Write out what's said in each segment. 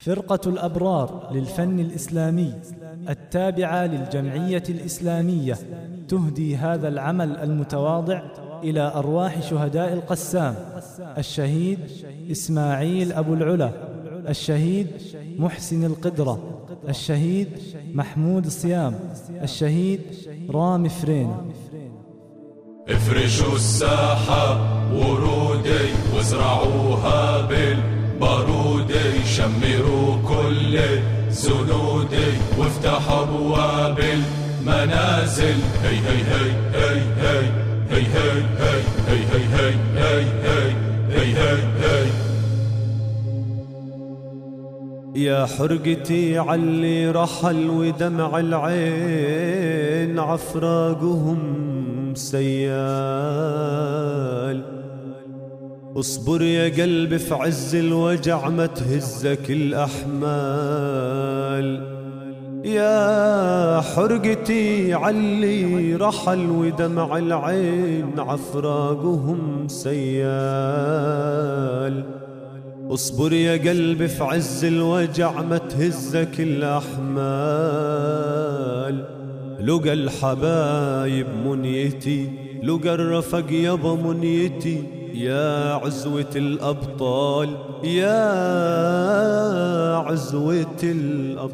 فرقة الأبرار للفن الإسلامي التابعة للجمعية الإسلامية تهدي هذا العمل المتواضع إلى أرواح شهداء القسام الشهيد إسماعيل أبو العلا الشهيد محسن القدرة الشهيد محمود الصيام الشهيد رامي فرين افرشوا الساحة ورودي وازرعوها بالبارودي شمروا كل زنودي وافتحوا ابواب المنازل هي هي هي هي هي هي هي هي هي هي هي هي هي هي يا حرقتي علي رحل ودمع العين عفراقهم سيال اصبر يا قلبي في عز الوجع ما تهزك الأحمال. يا حرقتي علي رحل ودمع العين عفراقهم سيال. اصبر يا قلبي في عز الوجع ما تهزك الأحمال. لقى الحبايب منيتي لقى الرفق يابا منيتي يا عزوة الأبطال يا عزوة الأبطال.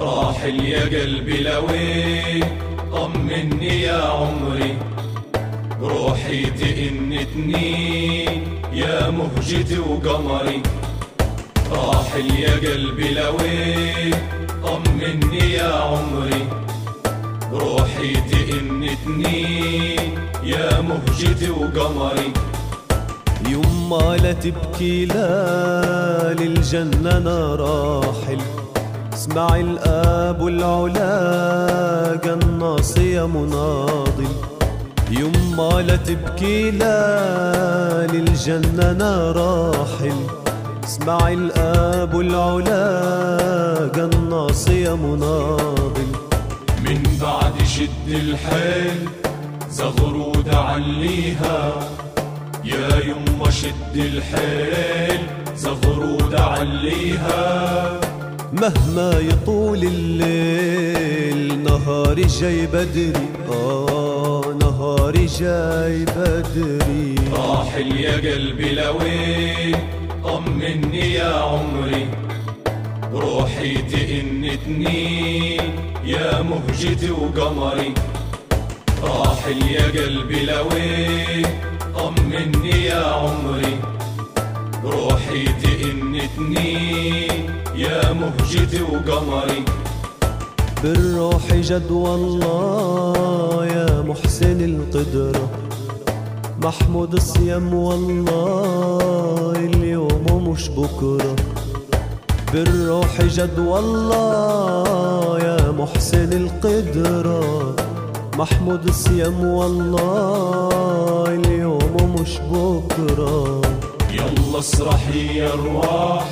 راحل يا قلبي لوين؟ طمني يا عمري. روحي تئنتني يا مهجتي وقمري. راحل يا قلبي لوين؟ طمني يا عمري. روحي تئنتني يا مهجتي وقمري. يما لا تبكي لا للجنة أنا راحل. اسمع الآب والعلا قناص يا مناضل. يما لا تبكي لا للجنة أنا راحل. اسمع الآب والعلا قناص يا مناضل. من بعد شد الحيل زغرود عليها يا يما شد الحيل زغرود عليها مهما يطول الليل نهاري جاي بدري. آه نهاري جاي بدري. راحل يا قلبي لوين؟ طمني يا عمري. روحي تئنتني يا مهجتي وقمري. راحل يا قلبي لوين طمني يا عمري. روحي تئنتني يا مهجتي وقمري. بالروح جد والله يا محسن القدرة محمود الصيام والله اليوم مش بكرة. بالروح جد والله يا محسن القدرة محمود الصيام والله اليوم مش بكرة. يلا اسرحي يا ارواح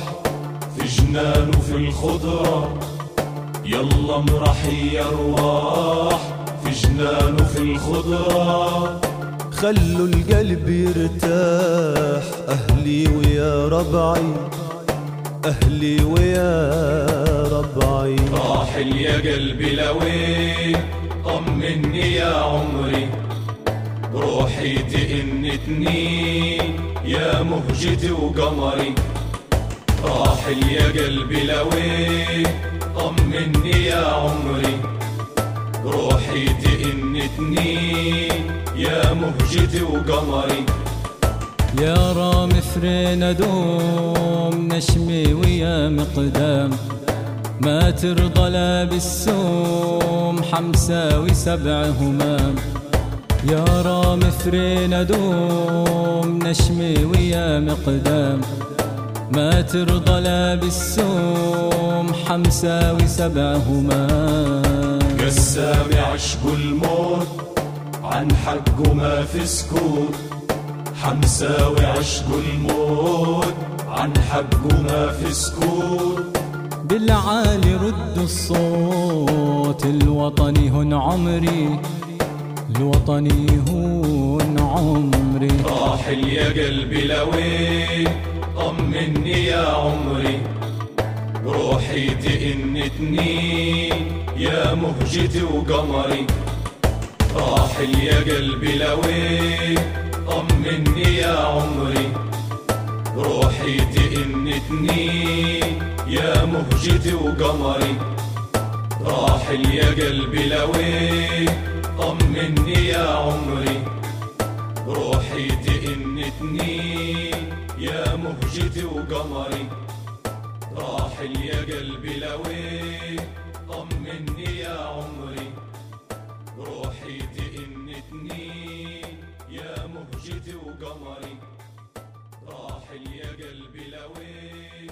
في جنان وفي الخضرة. يلا امرحي يا ارواح في جنان وفي الخضرة. خلوا القلب يرتاح أهلي ويا ربعي. أهلي ويا ربعي راحل يا قلبي لوين؟ طمني يا عمري. روحي تئنتني يا مهجتي وقمري. راحل يا قلبي لوين؟ طمني يا عمري. روحي تئنتني يا مهجتي وقمري. يا رام فرين دوم ويا مقدام ما ترضى لا بالسوم حمساوي سبع همام يا رام فرين دوم نشمي ويا مقدام ما ترضى لا بالسوم حمساوي سبع همام قسام عشق الموت عن حقه ما في سكوت. حمساوي عشق الموت عن حقه ما في سكوت بالعالي رد الصوت الوطني هن عمري الوطني هون عمري. راح راحل يا قلبي لوين؟ طمني يا عمري. روحي تئنتني يا مهجتي وقمري. راحل يا قلبي لوين؟ طمني يا عمري. روحي تئنتني يا مهجتي وقمري. راحل يا قلبي لوين طمني يا عمري. روحي تئنتني يا مهجتي وقمري. راحل يا قلبي لوين طمني يا عمري. روحي تئنتني جيتي وقمري. راحل يا قلبي لوين؟